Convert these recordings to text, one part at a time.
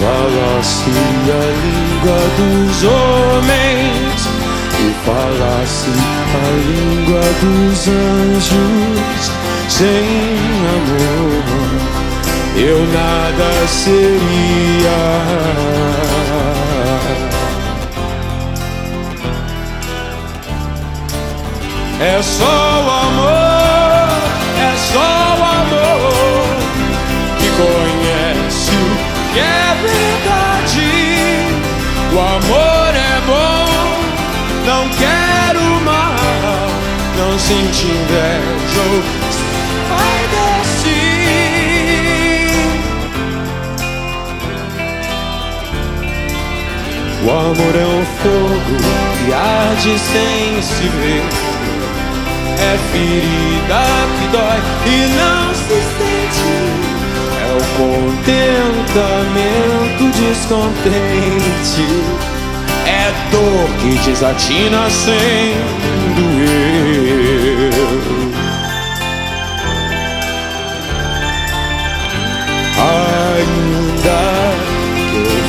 falasse a língua dos homens e falasse a língua dos anjos sem amor eu nada seria. É só o não quero mal, não senti inveja. Vai descer. O amor é um fogo que arde sem se ver. É ferida que dói e não se sente. É o contentamento descontente. É dor que desatina sem doer. Ainda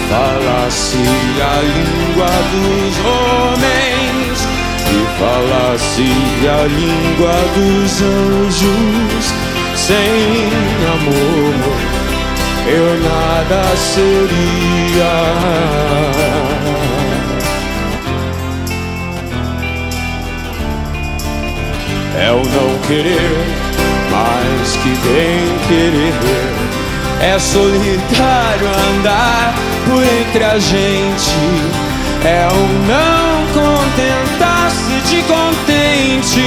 falasse a língua dos homens e falasse a língua dos anjos sem amor eu nada seria é o não querer mais que bem querer é solitário andar por entre a gente. É o não contentar-se de contente.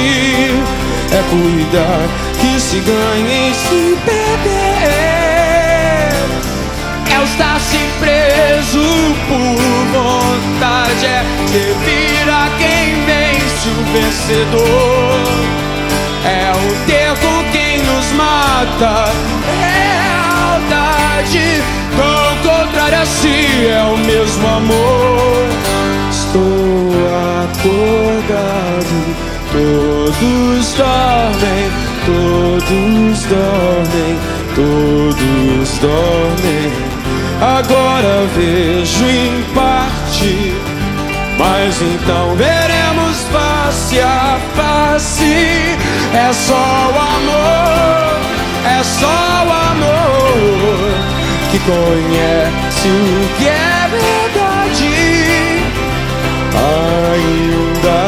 É cuidar que se ganha e se perder. É o estar-se preso por vontade. É servir a quem vence o vencedor. Saudade Tão contrária a si é o mesmo amor. Estou acordado. Todos dormem, todos dormem, todos dormem. Agora vejo em parte Mas então veremos face a face. É só o é só o amor que conhece o que é verdade. Ainda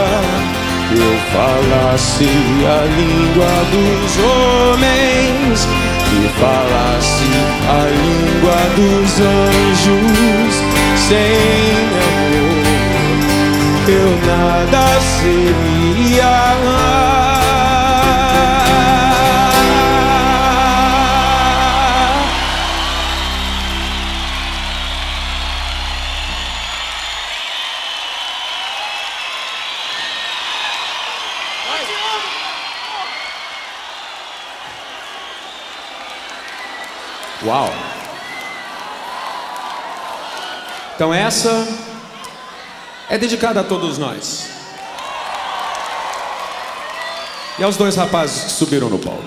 eu falasse a língua dos homens e falasse a língua dos anjos sem amor, eu nada seria. Uau! Então essa é dedicada a todos nós. E aos dois rapazes que subiram no palco.